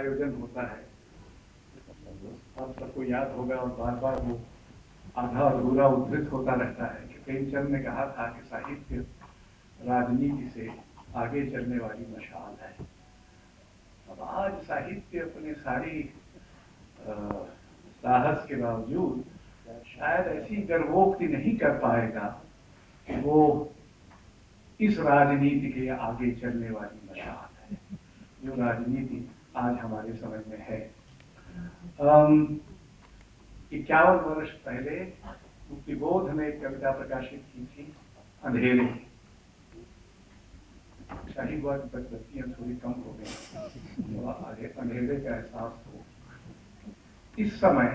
आयोजन होता है। आप सबको याद होगा और बार बार वो आधा अधूरा उद्धृत होता रहता है कि प्रेमचंद ने कहा था कि साहित्य राजनीति से आगे चलने वाली मशाल है। अब आज साहित्य अपने सारी साहस के बावजूद शायद ऐसी गर्वोक्ति नहीं कर पाएगा कि वो इस राजनीति के आगे चलने वाली मशाल है। जो राजनीति आज हमारे समझ में है। इक्यावन वर्ष पहले मुक्तिबोध एक कविता प्रकाशित की थी, अंधेरे। शाही की बदबत्तियाँ थोड़ी कम हो गई थोड़ा अंधेरे का एहसास हो। इस समय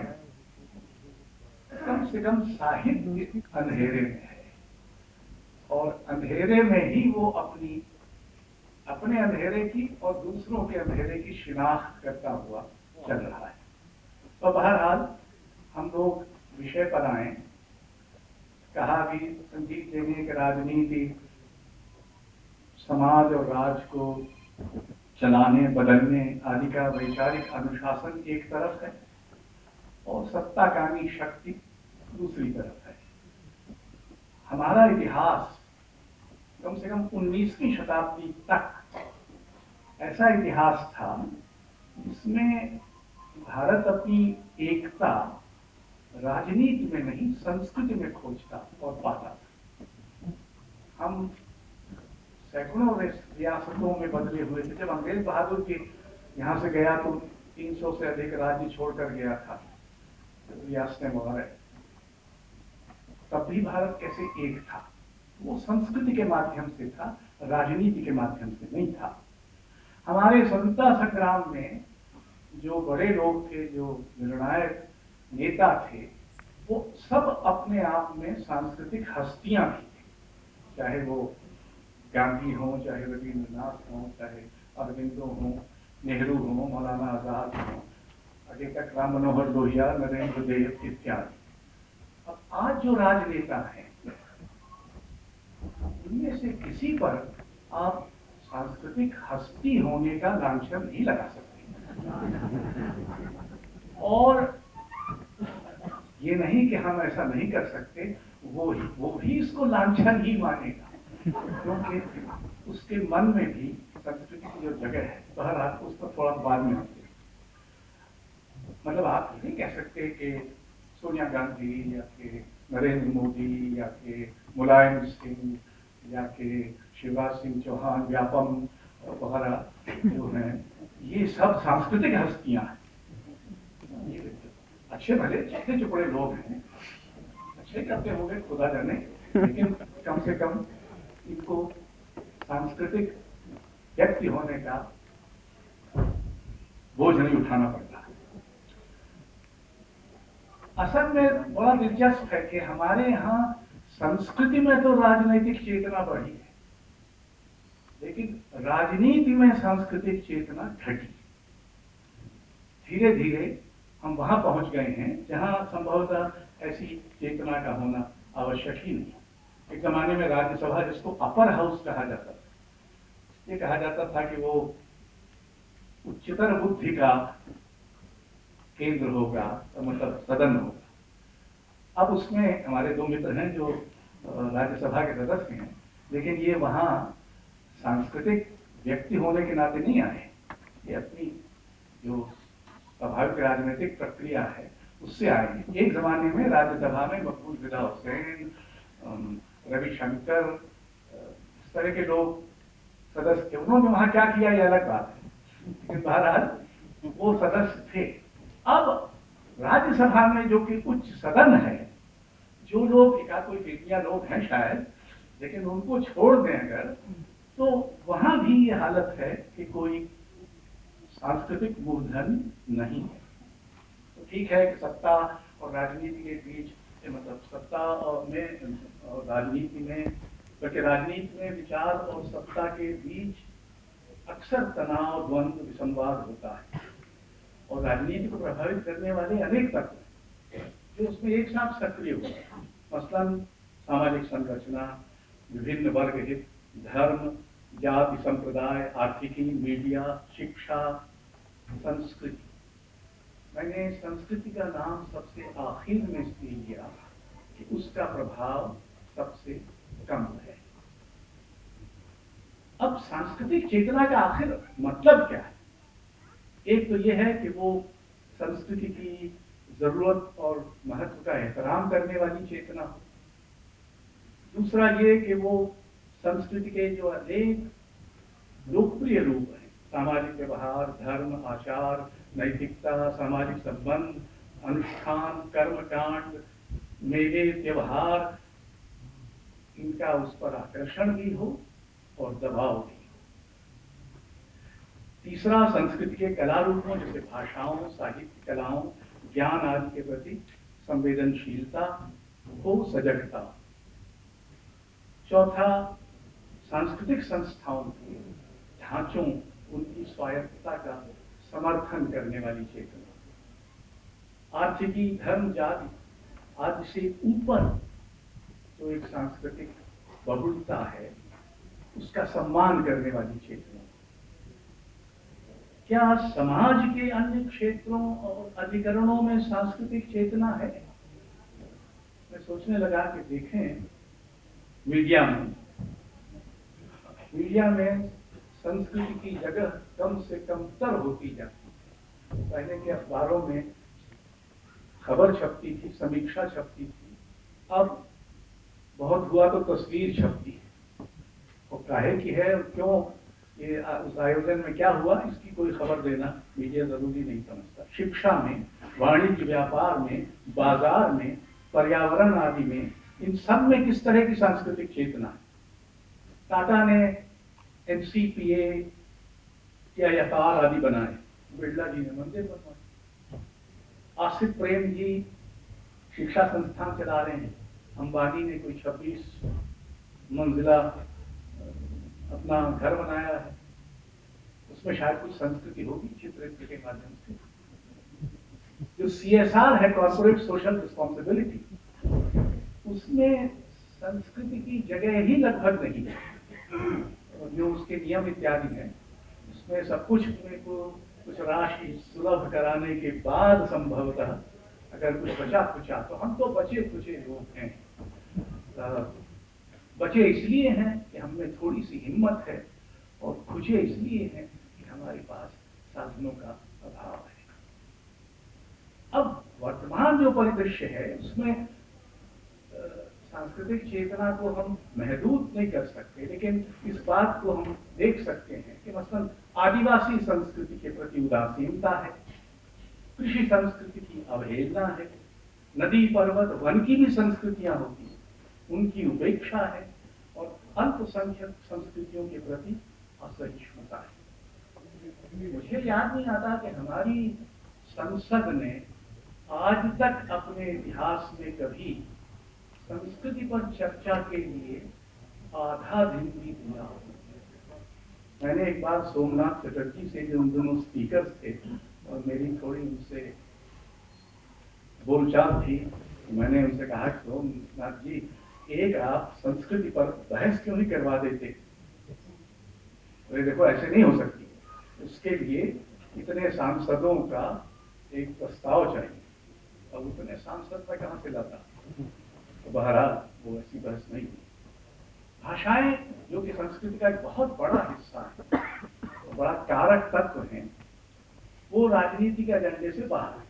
कम से कम साहित्य अंधेरे में है, और अंधेरे में ही वो अपनी अपने अंधेरे की और दूसरों के अंधेरे की शिनाख्त करता हुआ चल रहा है। तो बहरहाल, हम लोग विषय पर आए। कहा भी संजीत देने की राजनीति, समाज और राज को चलाने, बदलने आदि का वैचारिक अनुशासन एक तरफ़ है और सत्ताकामी शक्ति दूसरी तरफ़ है। हमारा इतिहास कम से कम 19वीं शताब्दी तक ऐसा इतिहास था जिसमें भारत अपनी एकता राजनीति में नहीं, संस्कृति में खोजता और पाता था। हम सैकड़ों रियासतों में बदले हुए थे। जब अंग्रेज़ बहादुर के यहाँ से गया तो 300 से अधिक राज्य छोड़कर गया था रियासतें वगैरह तब भी भारत कैसे एक था? वो संस्कृति के माध्यम से था, राजनीति के माध्यम से नहीं था। हमारे स्वतंत्रता संग्राम में जो बड़े लोग थे, जो निर्णायक नेता थे, वो सब अपने आप में सांस्कृतिक हस्तियाँ भी थी। चाहे वो गांधी हो, चाहे रविन्द्रनाथ हो, चाहे अरविंदो हो, नेहरू हो, मौलाना आज़ाद हो, आगे तक राम मनोहर लोहिया, नरेंद्र देव इत्यादि। अब आज जो राजनेता हैं उनमें से किसी पर आप सांस्कृतिक हस्ती होने का लांछन नहीं लगा सकते। और ये नहीं कि हम ऐसा नहीं कर सकते, वो ही, वो भी इसको लांछन ही मानेगा। क्योंकि उसके मन में भी संस्कृति की जो जगह है बहरहाल उस पर थोड़ा बाद में आते मतलब आप नहीं कह सकते कि सोनिया गांधी या कि नरेंद्र मोदी या के मुलायम सिंह या के शिवराज सिंह चौहान, व्यापम, वगैरह जो हैं, ये सब सांस्कृतिक हस्तियाँ हैं। अच्छे भले छोटे चुपड़े लोग हैं। अच्छे करते होंगे, खुदा जाने, लेकिन कम से कम इनको सांस्कृतिक व्यक्ति होने का बोझ नहीं उठाना पड़ता असल में बड़ा दिलचस्प है कि हमारे यहाँ संस्कृति में तो राजनीतिक चेतना बढ़ी है, लेकिन राजनीति में सांस्कृतिक चेतना घटी। धीरे धीरे हम वहाँ पहुँच गए हैं, जहाँ संभवतः ऐसी चेतना का होना आवश्यक ही नहीं एक जमाने में राज्यसभा जिसको अपर हाउस कहा जाता था ये कहा जाता था कि वो उच्चतर बुद्धि का केंद्र होगा मतलब सदन होगा। अब उसमें हमारे दो मित्र हैं जो राज्यसभा के सदस्य हैं, लेकिन ये वहाँ सांस्कृतिक व्यक्ति होने के नाते नहीं आए। ये अपनी जो स्वाभाविक राजनीतिक प्रक्रिया है, उससे आए हैं। एक जमाने में राज्यसभा में मकबूल फिदा हुसैन रविशंकर इस तरह के लोग सदस्य थे। उन्होंने वहाँ क्या किया, ये अलग बात है। लेकिन बहरहाल, वो सदस्य थे। अब राज्यसभा में जो कि उच्च सदन है, जो लोग एका कोई बेटिया लोग हैं शायद, लेकिन उनको छोड़ दें अगर तो वहाँ भी ये हालत है कि कोई सांस्कृतिक मूलधन नहीं है। तो ठीक है कि सत्ता और राजनीति के बीच मतलब सत्ता और में, और राजनीति में, बल्कि राजनीति में विचार और सत्ता के बीच अक्सर तनाव, द्वंद्व, विसंवाद होता है। और राजनीति को प्रभावित करने वाले अनेक तत्व जो उसमें एक साथ सक्रिय होते हैं। मसलन, सामाजिक संरचना, विभिन्न वर्ग हित, धर्म, जाति संप्रदाय, आर्थिकी, मीडिया, शिक्षा, संस्कृति। मैंने संस्कृति का नाम सबसे आखिर में इसलिए लिया कि उसका प्रभाव सबसे कम है। अब सांस्कृतिक चेतना का आखिर मतलब क्या है? एक तो यह है कि वो संस्कृति की ज़रूरत और महत्व का एहतराम करने वाली चेतना हो। दूसरा ये कि वो संस्कृति के जो अनेक लोकप्रिय रूप हैं, सामाजिक व्यवहार, धर्म, आचार, नैतिकता, सामाजिक संबंध, अनुष्ठान, कर्मकांड, मेले, त्यौहार, इनका उस पर आकर्षण भी हो और दबाव भी तीसरा संस्कृति के कला रूपों जैसे भाषाओं, साहित्य कलाओं, ज्ञान आदि के प्रति संवेदनशीलता हो सजगता। चौथा, सांस्कृतिक संस्थाओं के ढांचों, उनकी स्वायत्तता का समर्थन करने वाली चेतना। आर्थिकी, धर्म, जाति आदि से ऊपर जो एक सांस्कृतिक बहुलता है, उसका सम्मान करने वाली चेतना। क्या समाज के अन्य क्षेत्रों और अधिकरणों में सांस्कृतिक चेतना है? मैं सोचने लगा कि देखें, मीडिया में। मीडिया में संस्कृति की जगह कम से कम तर होती जाती पहले के अखबारों में खबर छपती थी, समीक्षा छपती थी। अब बहुत हुआ तो तस्वीर छपती है। और काहे की है क्यों ये उस आयोजन में क्या हुआ? इसकी कोई खबर देना मीडिया ज़रूरी नहीं समझता। शिक्षा में, वाणिज्य व्यापार में, बाज़ार में, पर्यावरण आदि में, इन सब में किस तरह की सांस्कृतिक चेतना टाटा ने एनसीपीए या यथार आदि बनाए। बिरला जी ने मंदिर बनवाए। आसिफ प्रेम जी शिक्षा संस्थान चला रहे हैं। अंबानी ने कोई छब्बीस मंजिला अपना घर बनाया है, उसमें शायद कुछ संस्कृति होगी चित्र के माध्यम से। जो सीएसआर है कॉर्पोरेट सोशल रिस्पॉन्सिबिलिटी उसमें संस्कृति की जगह ही लगभग नहीं है। जो उसके नियम इत्यादि हैं, उसमें सब कुछ को कुछ राशि सुलभ कराने के बाद संभवतः अगर कुछ बचा कुचा तो हम तो बचे कुचे लोग हैं। बचे इसलिए हैं कि हमें थोड़ी सी हिम्मत है और खुचे इसलिए हैं कि हमारे पास साधनों का अभाव है। अब वर्तमान जो परिदृश्य है, उसमें सांस्कृतिक चेतना को हम महदूद नहीं कर सकते, लेकिन इस बात को हम देख सकते हैं कि मसलन आदिवासी संस्कृति के प्रति उदासीनता है, कृषि संस्कृति की अवहेलना है, नदी, पर्वत, वन की भी संस्कृतियाँ होती उनकी उपेक्षा है और अल्पसंख्यक संस्कृतियों के प्रति असहिष्णुता है। मुझे याद नहीं आता कि हमारी संसद ने आज तक अपने इतिहास में कभी संस्कृति पर चर्चा के लिए आधा दिन भी दिया मैंने एक बार सोमनाथ चटर्जी से जो उन दोनों स्पीकर थे और मेरी थोड़ी उनसे बोलचाल थी, मैंने उनसे कहा, सोमनाथ जी एक आप संस्कृति पर बहस क्यों नहीं करवा देते? तो देखो, ऐसे नहीं हो सकती। उसके लिए इतने सांसदों का एक प्रस्ताव चाहिए। अब उतने सांसद मैं कहाँ से लाता? तो बहरहाल, वो ऐसी बहस नहीं भाषाएँ, जो कि संस्कृति का एक बहुत बड़ा हिस्सा है तो बड़ा कारक तत्व है, वो राजनीति के एजेंडे से बाहर है।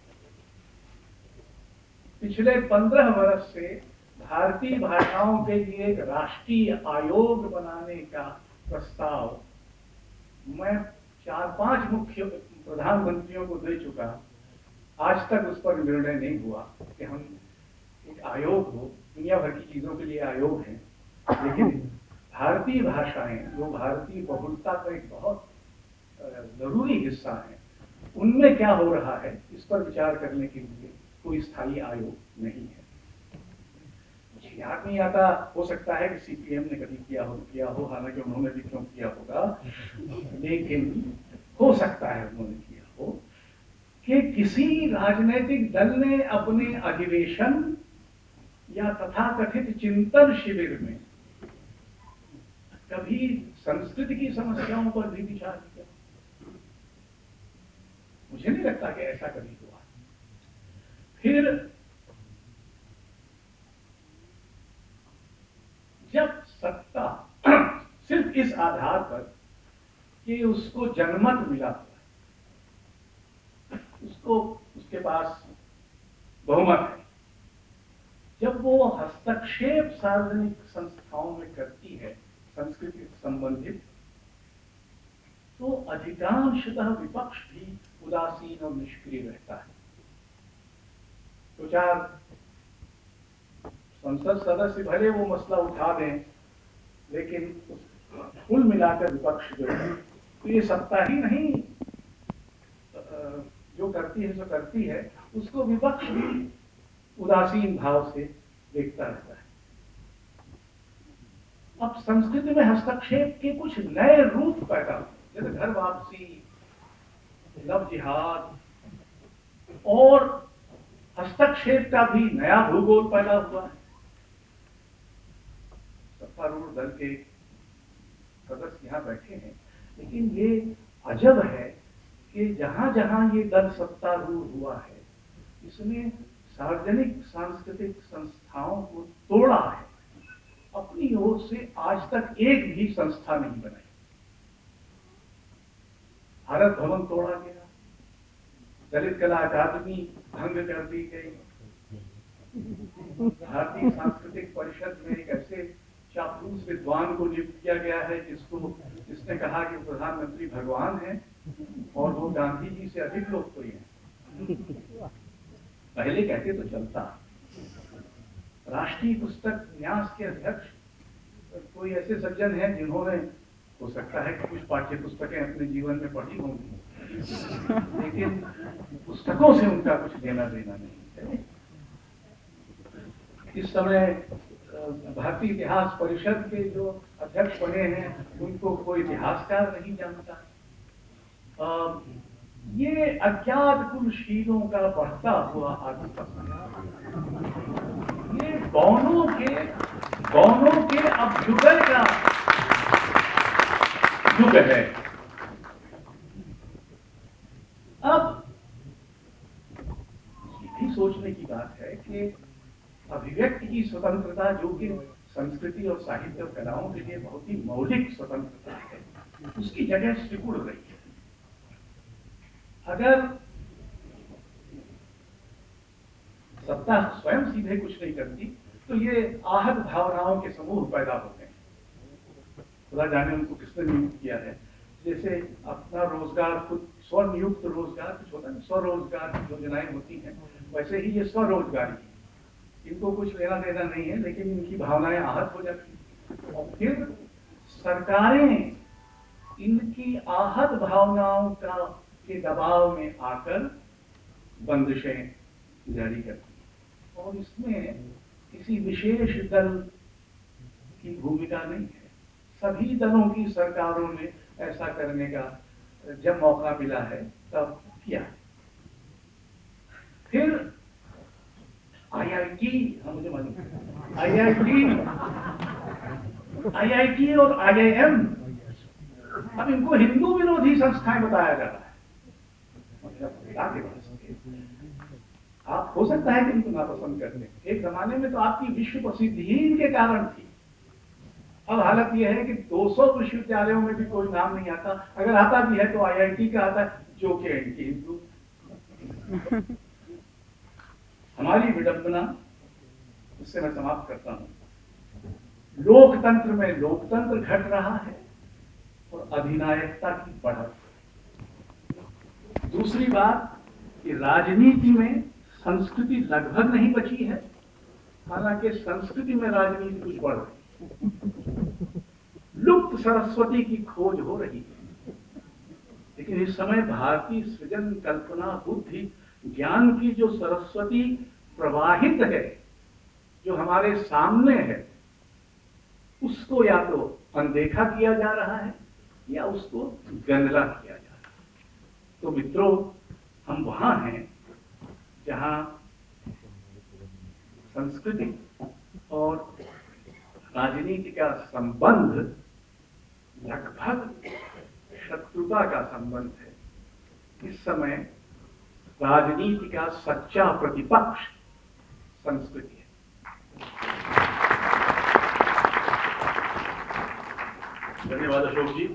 पिछले पंद्रह वर्ष से भारतीय भाषाओं के लिए एक राष्ट्रीय आयोग बनाने का प्रस्ताव मैं चार पाँच मुख्य प्रधानमंत्रियों को दे चुका आज तक उस पर निर्णय नहीं हुआ कि हम एक आयोग हो। दुनिया भर की चीज़ों के लिए आयोग है। लेकिन भारतीय भाषाएँ, जो भारतीय बहुलता का एक बहुत ज़रूरी हिस्सा है, उनमें क्या हो रहा है, इस पर विचार करने के लिए कोई स्थायी आयोग नहीं है। याद नहीं आता हो सकता है कि सीपीएम ने कभी किया हो किया हो हालाँकि उन्होंने भी क्यों किया होगा। लेकिन हो सकता है उन्होंने किया हो कि किसी राजनीतिक दल ने अपने अधिवेशन या तथाकथित चिंतन शिविर में कभी संस्कृति की समस्याओं पर भी विचार किया। मुझे नहीं लगता कि ऐसा कभी हुआ। फिर जब सत्ता सिर्फ़ इस आधार पर कि उसको जनमत मिला हुआ है, उसको, उसके पास बहुमत है। जब वो हस्तक्षेप सार्वजनिक संस्थाओं में करती है, संस्कृति संबंधित तो अधिकांशतः विपक्ष भी उदासीन और निष्क्रिय रहता है। दो तो चार संसद सदस्य भले वो मसला उठा दें, लेकिन कुल मिलाकर विपक्ष जो है तो ये सत्ता ही नहीं जो करती है जो करती है, उसको विपक्ष भी उदासीन भाव से देखता रहता है। अब संस्कृति में हस्तक्षेप के कुछ नए रूप पैदा हुए, जैसे घर वापसी, लव जिहाद, और हस्तक्षेप का भी नया भूगोल पैदा हुआ है। सत्तारूढ़ दल के सदस्य यहाँ बैठे हैं। लेकिन ये अजब है कि जहाँ जहाँ ये दल सत्तारूढ़ हुआ है इसने सार्वजनिक सांस्कृतिक संस्थाओं को तोड़ा है। अपनी ओर से आज तक एक भी संस्था नहीं बनाई। भारत भवन तोड़ा गया, दलित कला अकादमी भंग कर दी गई। भारतीय सांस्कृतिक परिषद में एक ऐसे चापलूस विद्वान को नियुक्त किया गया है जिसको, जिसने कहा कि प्रधानमंत्री भगवान है और वो गांधी जी से अधिक लोकप्रिय हैं। पहले कहते तो चलता राष्ट्रीय पुस्तक न्यास के अध्यक्ष कोई ऐसे सज्जन हैं जिन्होंने, हो सकता है कि कुछ पाठ्य पुस्तकें अपने जीवन में पढ़ी होंगी, लेकिन पुस्तकों से उनका कुछ लेना देना नहीं है। इस समय भारतीय इतिहास परिषद के जो अध्यक्ष बने हैं, उनको कोई इतिहासकार नहीं जानता। ये अज्ञात कुलशीलों का बढ़ता हुआ आधिपत्य ये गौनों के गौनों के अभ्युदय का युग है अब ये भी सोचने की बात है कि अभिव्यक्ति की स्वतंत्रता जो कि संस्कृति और साहित्य और कलाओं के लिए बहुत ही मौलिक स्वतंत्रता है, उसकी जगह सिकुड़ रही है। अगर सत्ता स्वयं सीधे कुछ नहीं करती तो ये आहत भावनाओं के समूह पैदा होते हैं। खुदा जाने उनको किसने नियुक्त किया है? जैसे अपना रोज़गार, खुद स्वनियुक्त रोज़गार कुछ होता है स्वरोजगार की योजनाएँ होती हैं, वैसे ही ये स्वरोजगारी इनको कुछ लेना देना नहीं है, लेकिन इनकी भावनाएँ आहत हो जाती और फिर सरकारें इनकी आहत भावनाओं का, के दबाव में आकर बंदिशें जारी करती और इसमें किसी विशेष दल की भूमिका नहीं है। सभी दलों की सरकारों ने ऐसा करने का जब मौका मिला है, तब किया। फिर आईआईटी हाँ मुझे मालूम आईआईटी आईआईटी और आईआईएम अब इनको हिंदू विरोधी संस्थाएँ बताया जा रहा है आप हो सकता है कि इनको नापसंद करते एक जमाने में तो आपकी विश्व प्रसिद्धि ही इनके कारण थी अब हालत यह है कि 200 विश्वविद्यालयों में भी कोई नाम नहीं आता अगर आता भी है तो आईआईटी का आता है जो कि इनकी हिंदू हमारी विडंबना, उससे मैं समाप्त करता हूँ। लोकतंत्र में लोकतंत्र घट रहा है और अधिनायकता की बढ़त। दूसरी बात कि राजनीति में संस्कृति लगभग नहीं बची है, हालाँकि संस्कृति में राजनीति कुछ बढ़ रही लुप्त सरस्वती की खोज हो रही है। लेकिन इस समय भारतीय सृजन कल्पना बुद्धि ज्ञान की जो सरस्वती प्रवाहित है, जो हमारे सामने है, उसको या तो अनदेखा किया जा रहा है, या उसको गंदला किया जा रहा है। तो मित्रों, हम वहाँ हैं, जहाँ संस्कृति और राजनीति का संबंध, लगभग शत्रुता का संबंध है। इस समय राजनीति का सच्चा प्रतिपक्ष संस्कृति है। धन्यवाद अशोक जी।